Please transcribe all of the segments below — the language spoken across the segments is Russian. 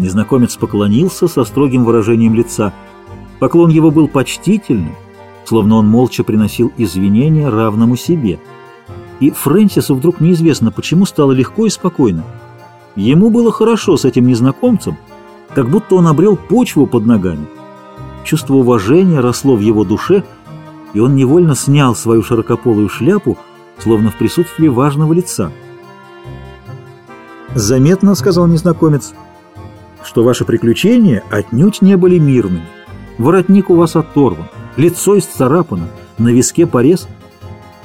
Незнакомец поклонился со строгим выражением лица. Поклон его был почтительным, словно он молча приносил извинения равному себе. И Фрэнсису вдруг неизвестно, почему стало легко и спокойно. Ему было хорошо с этим незнакомцем, как будто он обрел почву под ногами. Чувство уважения росло в его душе, и он невольно снял свою широкополую шляпу, словно в присутствии важного лица. «Заметно, — сказал незнакомец, — что ваши приключения отнюдь не были мирными. Воротник у вас оторван, лицо исцарапано, на виске порез.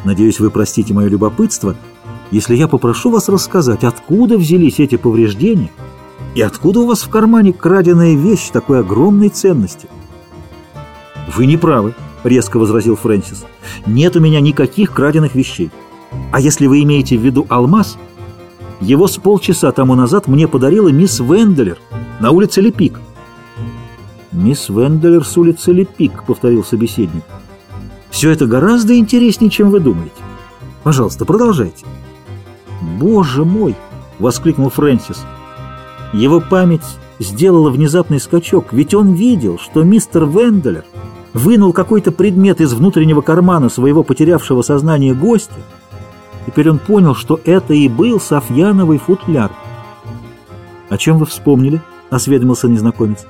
Надеюсь, вы простите мое любопытство, если я попрошу вас рассказать, откуда взялись эти повреждения и откуда у вас в кармане краденая вещь такой огромной ценности». «Вы не правы», — резко возразил Фрэнсис. «Нет у меня никаких краденых вещей. А если вы имеете в виду алмаз, его с полчаса тому назад мне подарила мисс Венделер на улице Лепик». «Мисс Венделер с улицы Лепик», — повторил собеседник. «Все это гораздо интереснее, чем вы думаете. Пожалуйста, продолжайте». «Боже мой!» — воскликнул Фрэнсис. Его память сделала внезапный скачок, ведь он видел, что мистер Венделер вынул какой-то предмет из внутреннего кармана своего потерявшего сознание гостя. Теперь он понял, что это и был Софьяновый футляр. «О чем вы вспомнили?» — осведомился незнакомец.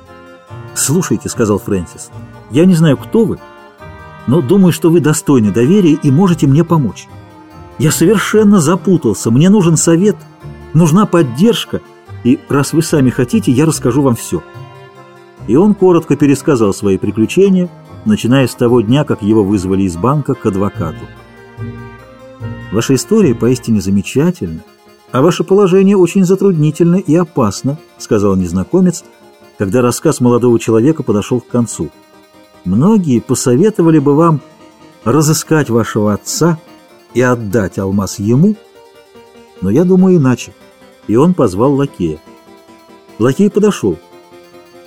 «Слушайте», — сказал Фрэнсис, — «я не знаю, кто вы, но думаю, что вы достойны доверия и можете мне помочь. Я совершенно запутался, мне нужен совет, нужна поддержка, и раз вы сами хотите, я расскажу вам все». И он коротко пересказал свои приключения, начиная с того дня, как его вызвали из банка к адвокату. Ваша история поистине замечательна, а ваше положение очень затруднительно и опасно, сказал незнакомец, когда рассказ молодого человека подошел к концу. Многие посоветовали бы вам разыскать вашего отца и отдать алмаз ему, но я думаю иначе. И он позвал лакея. Лакей подошел.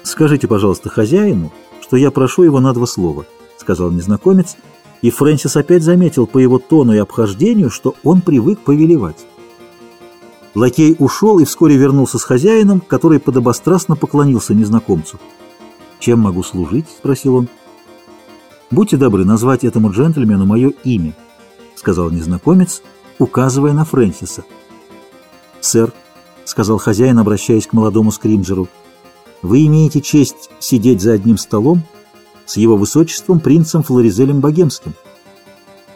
«Скажите, пожалуйста, хозяину, что я прошу его на два слова», — сказал незнакомец, и Фрэнсис опять заметил по его тону и обхождению, что он привык повелевать. Лакей ушел и вскоре вернулся с хозяином, который подобострастно поклонился незнакомцу. «Чем могу служить?» — спросил он. «Будьте добры назвать этому джентльмену мое имя», — сказал незнакомец, указывая на Фрэнсиса. «Сэр», — сказал хозяин, обращаясь к молодому скримджеру, — вы имеете честь сидеть за одним столом с его высочеством принцем Флоризелем Богемским.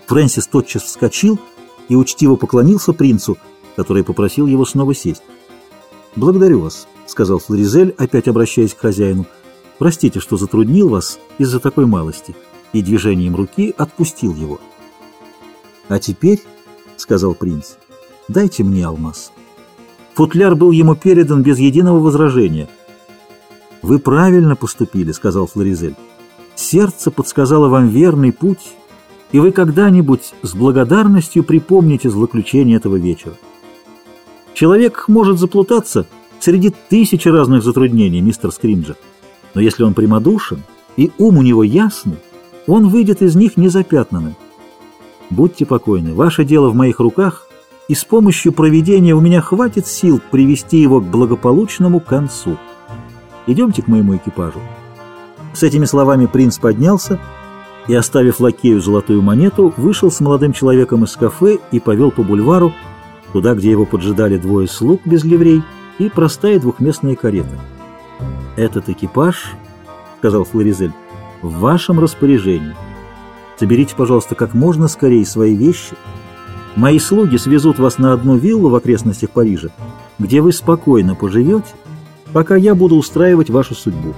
Фрэнсис тотчас вскочил и учтиво поклонился принцу, который попросил его снова сесть. «Благодарю вас», — сказал Флоризель, опять обращаясь к хозяину. «Простите, что затруднил вас из-за такой малости», и движением руки отпустил его. «А теперь», — сказал принц, — «дайте мне алмаз». Футляр был ему передан без единого возражения — «Вы правильно поступили», — сказал Флоризель. «Сердце подсказало вам верный путь, и вы когда-нибудь с благодарностью припомните злоключение этого вечера. Человек может заплутаться среди тысячи разных затруднений, мистер Скримджер, но если он прямодушен и ум у него ясный, он выйдет из них незапятнанным. Будьте покойны, ваше дело в моих руках, и с помощью проведения у меня хватит сил привести его к благополучному концу». Идемте к моему экипажу». С этими словами принц поднялся и, оставив лакею золотую монету, вышел с молодым человеком из кафе и повел по бульвару, туда, где его поджидали двое слуг без ливрей и простая двухместная карета. «Этот экипаж, — сказал Флоризель, — в вашем распоряжении. Соберите, пожалуйста, как можно скорее свои вещи. Мои слуги свезут вас на одну виллу в окрестностях Парижа, где вы спокойно поживете, пока я буду устраивать вашу судьбу.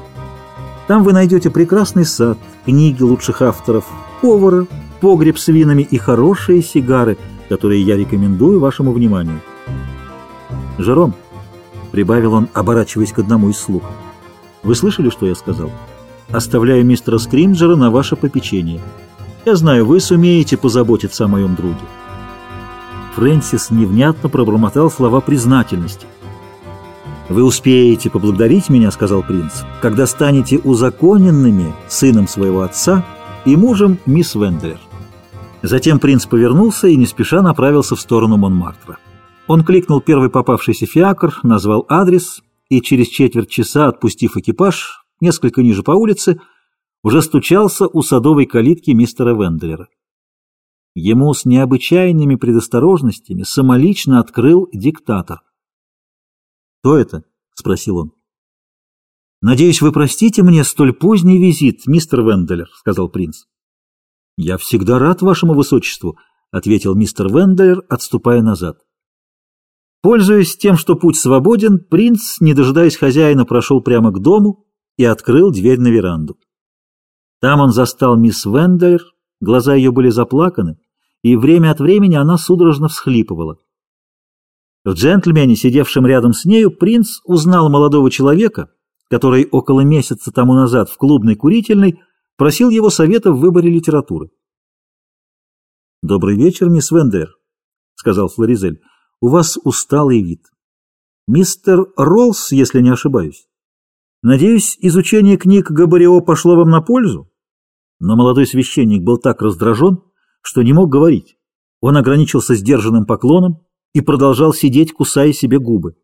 Там вы найдете прекрасный сад, книги лучших авторов, повара, погреб с винами и хорошие сигары, которые я рекомендую вашему вниманию. Жером, — прибавил он, оборачиваясь к одному из слуг, — вы слышали, что я сказал? Оставляю мистера Скримджера на ваше попечение. Я знаю, вы сумеете позаботиться о моем друге. Фрэнсис невнятно пробормотал слова признательности. «Вы успеете поблагодарить меня, — сказал принц, — когда станете узаконенными сыном своего отца и мужем мисс Вендлер». Затем принц повернулся и не спеша направился в сторону Монмартра. Он кликнул первый попавшийся фиакр, назвал адрес и через четверть часа, отпустив экипаж, несколько ниже по улице, уже стучался у садовой калитки мистера Венделера. Ему с необычайными предосторожностями самолично открыл диктатор. «Кто это?» — спросил он. «Надеюсь, вы простите мне столь поздний визит, мистер Венделер», — сказал принц. «Я всегда рад вашему высочеству», — ответил мистер Венделер, отступая назад. Пользуясь тем, что путь свободен, принц, не дожидаясь хозяина, прошел прямо к дому и открыл дверь на веранду. Там он застал мисс Венделер, глаза ее были заплаканы, и время от времени она судорожно всхлипывала. В джентльмене, сидевшем рядом с нею, принц узнал молодого человека, который около месяца тому назад в клубной курительной просил его совета в выборе литературы. «Добрый вечер, мисс Вендер», — сказал Флоризель. «У вас усталый вид. Мистер Роллс, если не ошибаюсь. Надеюсь, изучение книг Габарио пошло вам на пользу?» Но молодой священник был так раздражен, что не мог говорить. Он ограничился сдержанным поклоном и продолжал сидеть, кусая себе губы.